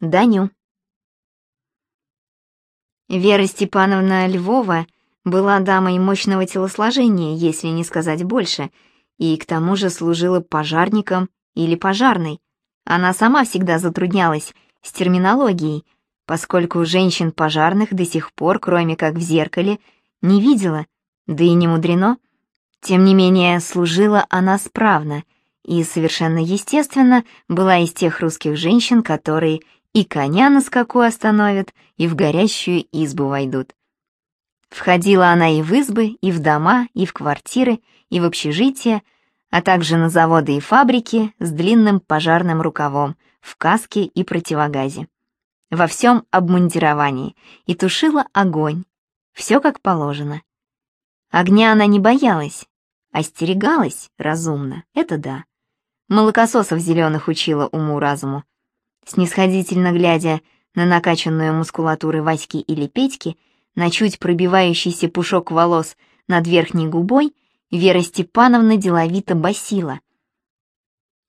Даню. Вера Степановна Львова была дамой мощного телосложения, если не сказать больше, и к тому же служила пожарником или пожарной. Она сама всегда затруднялась с терминологией, поскольку женщин пожарных до сих пор, кроме как в зеркале, не видела, да и не мудрено. Тем не менее, служила она справно и совершенно естественно была из тех русских женщин, которые и коня на скаку остановят, и в горящую избу войдут. Входила она и в избы, и в дома, и в квартиры, и в общежития, а также на заводы и фабрики с длинным пожарным рукавом, в каске и противогазе. Во всем обмундировании и тушила огонь. Все как положено. Огня она не боялась, остерегалась разумно, это да. Молокососов зеленых учила уму-разуму. Снисходительно глядя на накачанную мускулатуру Васьки или Петьки, на чуть пробивающийся пушок волос над верхней губой, Вера Степановна деловито басила.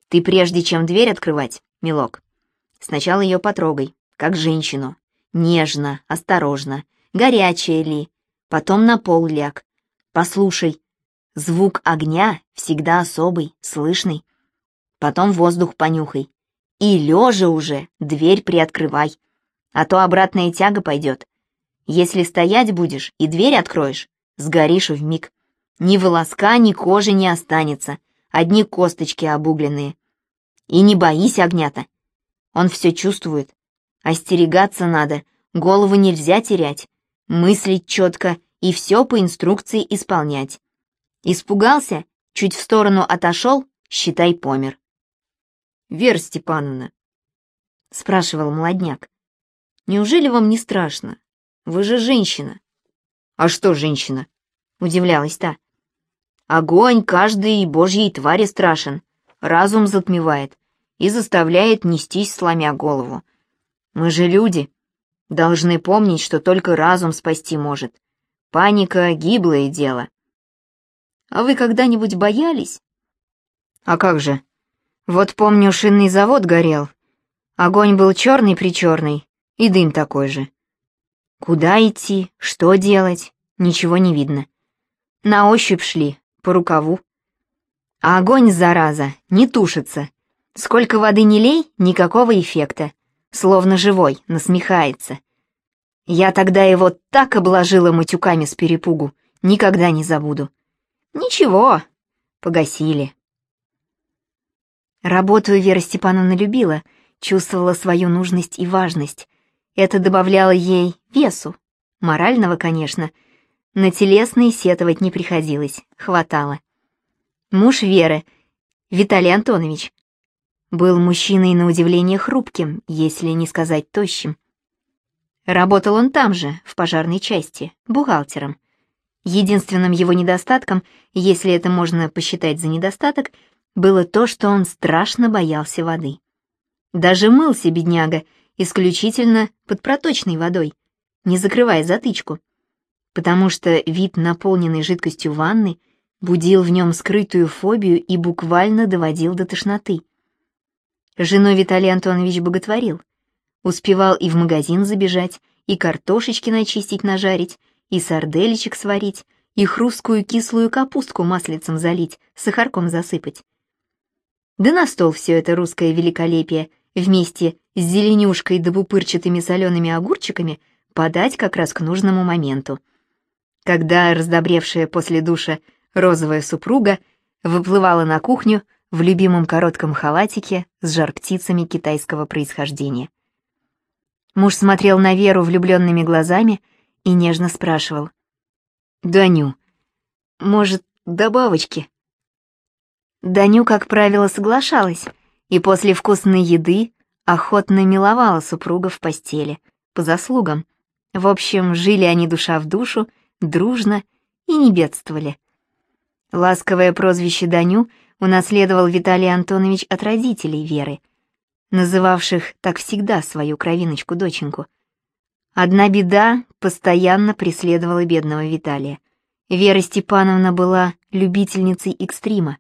«Ты прежде чем дверь открывать, милок, сначала ее потрогай, как женщину. Нежно, осторожно, горячая ли, потом на пол ляг. Послушай, звук огня всегда особый, слышный. Потом воздух понюхай. И лежа уже дверь приоткрывай, а то обратная тяга пойдет. Если стоять будешь и дверь откроешь, сгоришь вмиг. Ни волоска, ни кожи не останется, одни косточки обугленные. И не боись огня-то. Он все чувствует. Остерегаться надо, голову нельзя терять, мыслить четко и все по инструкции исполнять. Испугался, чуть в сторону отошел, считай, помер. «Вера Степановна», — спрашивал молодняк, — «неужели вам не страшно? Вы же женщина». «А что женщина?» — удивлялась та. «Огонь каждой божьей твари страшен, разум затмевает и заставляет нестись, сломя голову. Мы же люди, должны помнить, что только разум спасти может. Паника — гиблое дело. А вы когда-нибудь боялись? А как же? Вот помню, шинный завод горел. Огонь был черный-причерный, и дым такой же. Куда идти, что делать, ничего не видно. На ощупь шли, по рукаву. А огонь, зараза, не тушится. Сколько воды не лей, никакого эффекта. Словно живой, насмехается. Я тогда его так обложила матюками с перепугу, никогда не забуду. Ничего, погасили. Работу Вера Степановна любила, чувствовала свою нужность и важность. Это добавляло ей весу, морального, конечно. На телесный сетовать не приходилось, хватало. Муж Веры, Виталий Антонович, был мужчиной на удивление хрупким, если не сказать тощим. Работал он там же, в пожарной части, бухгалтером. Единственным его недостатком, если это можно посчитать за недостаток, было то, что он страшно боялся воды. Даже мылся бедняга исключительно под проточной водой, не закрывая затычку, потому что вид наполненной жидкостью ванны будил в нем скрытую фобию и буквально доводил до тошноты. Жену Виталий Антонович боготворил, Успевал и в магазин забежать, и картошечки начистить нажарить, и сарделечек сварить, и хрусткую кислую капустку маслицем залить, сахарком засыпать. Да на стол все это русское великолепие вместе с зеленюшкой да пупырчатыми солеными огурчиками подать как раз к нужному моменту. Когда раздобревшая после душа розовая супруга выплывала на кухню в любимом коротком халатике с жар-птицами китайского происхождения. Муж смотрел на Веру влюбленными глазами и нежно спрашивал. «Даню, может, добавочки?» Даню, как правило, соглашалась, и после вкусной еды охотно миловала супруга в постели, по заслугам. В общем, жили они душа в душу, дружно и не бедствовали. Ласковое прозвище Даню унаследовал Виталий Антонович от родителей Веры — называвших так всегда свою кровиночку-доченьку. Одна беда постоянно преследовала бедного Виталия. Вера Степановна была любительницей экстрима.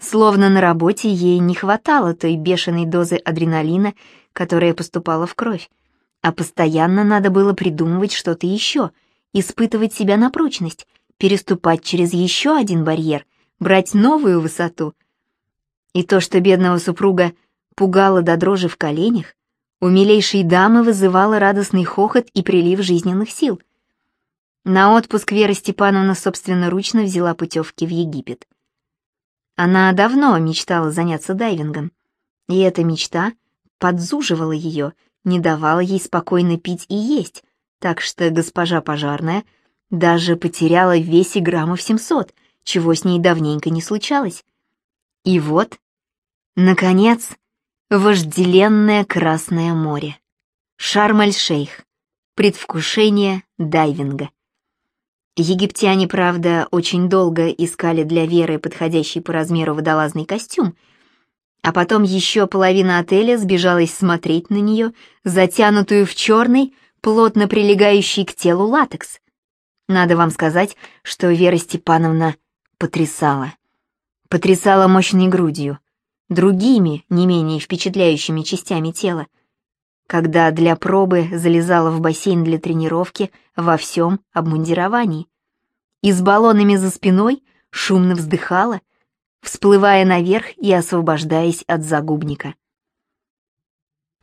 Словно на работе ей не хватало той бешеной дозы адреналина, которая поступала в кровь, а постоянно надо было придумывать что-то еще, испытывать себя на прочность, переступать через еще один барьер, брать новую высоту. И то, что бедного супруга пугало до дрожи в коленях, у милейшей дамы вызывало радостный хохот и прилив жизненных сил. На отпуск Вера Степановна собственноручно взяла путевки в Египет. Она давно мечтала заняться дайвингом, и эта мечта подзуживала ее, не давала ей спокойно пить и есть, так что госпожа пожарная даже потеряла в весе граммов 700, чего с ней давненько не случалось. И вот, наконец, вожделенное Красное море. Шарм-эль-Шейх. Предвкушение дайвинга. Египтяне, правда, очень долго искали для Веры подходящий по размеру водолазный костюм, а потом еще половина отеля сбежалась смотреть на нее, затянутую в черный, плотно прилегающий к телу латекс. Надо вам сказать, что Вера Степановна потрясала. Потрясала мощной грудью, другими, не менее впечатляющими частями тела, когда для пробы залезала в бассейн для тренировки во всем обмундировании. И с баллонами за спиной шумно вздыхала, всплывая наверх и освобождаясь от загубника.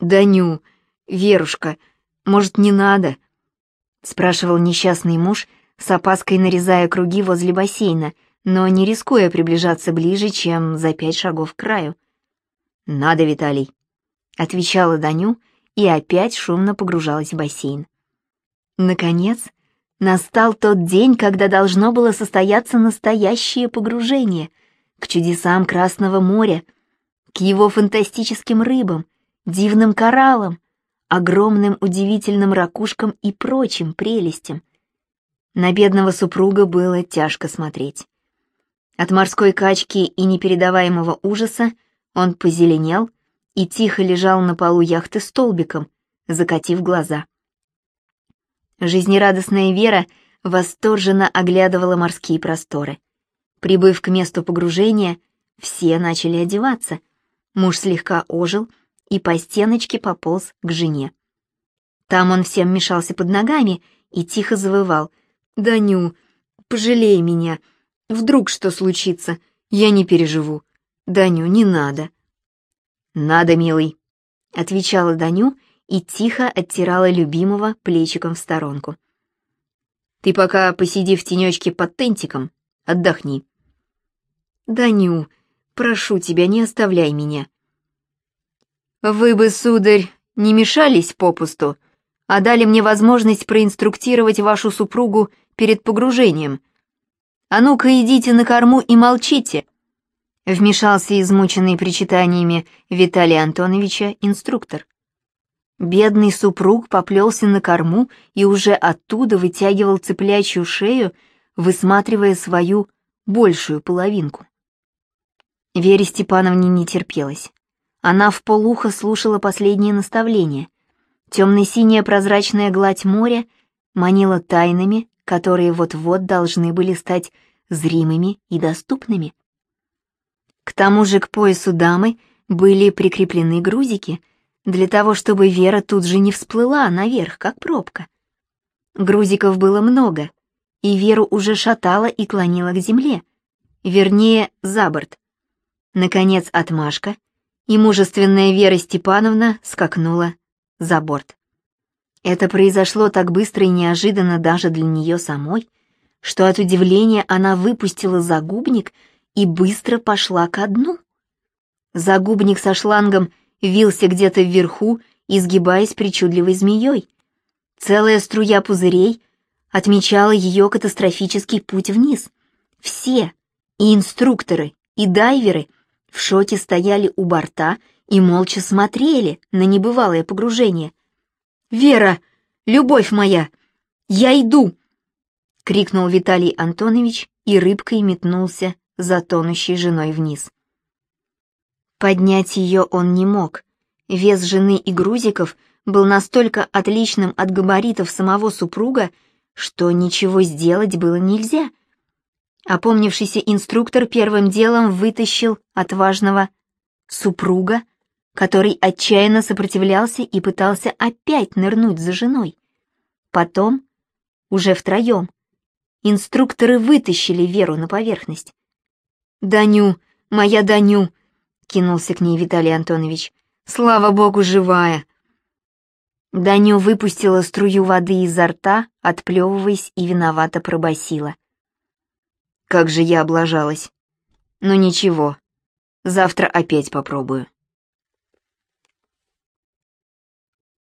«Даню, Верушка, может, не надо?» — спрашивал несчастный муж, с опаской нарезая круги возле бассейна, но не рискуя приближаться ближе, чем за пять шагов к краю. «Надо, Виталий», — отвечала Даню, — и опять шумно погружалась в бассейн. Наконец, настал тот день, когда должно было состояться настоящее погружение к чудесам Красного моря, к его фантастическим рыбам, дивным кораллам, огромным удивительным ракушкам и прочим прелестям. На бедного супруга было тяжко смотреть. От морской качки и непередаваемого ужаса он позеленел, и тихо лежал на полу яхты столбиком, закатив глаза. Жизнерадостная Вера восторженно оглядывала морские просторы. Прибыв к месту погружения, все начали одеваться. Муж слегка ожил и по стеночке пополз к жене. Там он всем мешался под ногами и тихо завывал. «Даню, пожалей меня. Вдруг что случится, я не переживу. Даню, не надо». «Надо, милый», — отвечала Даню и тихо оттирала любимого плечиком в сторонку. «Ты пока посиди в тенечке под тентиком, отдохни». «Даню, прошу тебя, не оставляй меня». «Вы бы, сударь, не мешались попусту, а дали мне возможность проинструктировать вашу супругу перед погружением. А ну-ка идите на корму и молчите». Вмешался измученный причитаниями Виталия Антоновича инструктор. Бедный супруг поплелся на корму и уже оттуда вытягивал цыплячью шею, высматривая свою большую половинку. Вере Степановне не терпелось. Она в полухо слушала последние наставления. Темно-синяя прозрачная гладь моря манила тайнами, которые вот-вот должны были стать зримыми и доступными. К тому же к поясу дамы были прикреплены грузики, для того, чтобы Вера тут же не всплыла наверх, как пробка. Грузиков было много, и Веру уже шатала и клонила к земле, вернее, за борт. Наконец отмашка, и мужественная Вера Степановна скакнула за борт. Это произошло так быстро и неожиданно даже для нее самой, что от удивления она выпустила загубник — и быстро пошла ко дну. Загубник со шлангом вился где-то вверху, изгибаясь причудливой змеей. Целая струя пузырей отмечала ее катастрофический путь вниз. Все, и инструкторы, и дайверы, в шоке стояли у борта и молча смотрели на небывалое погружение. «Вера, любовь моя, я иду!» — крикнул Виталий Антонович и рыбкой метнулся за тонущей женой вниз. Поднять ее он не мог. Вес жены и грузиков был настолько отличным от габаритов самого супруга, что ничего сделать было нельзя. Опомнившийся инструктор первым делом вытащил отважного супруга который отчаянно сопротивлялся и пытался опять нырнуть за женой. Потом, уже втроем, инструкторы вытащили Веру на поверхность. «Даню, моя Даню!» — кинулся к ней Виталий Антонович. «Слава богу, живая!» Даню выпустила струю воды изо рта, отплевываясь и виновато пробасила. «Как же я облажалась! Ну ничего, завтра опять попробую».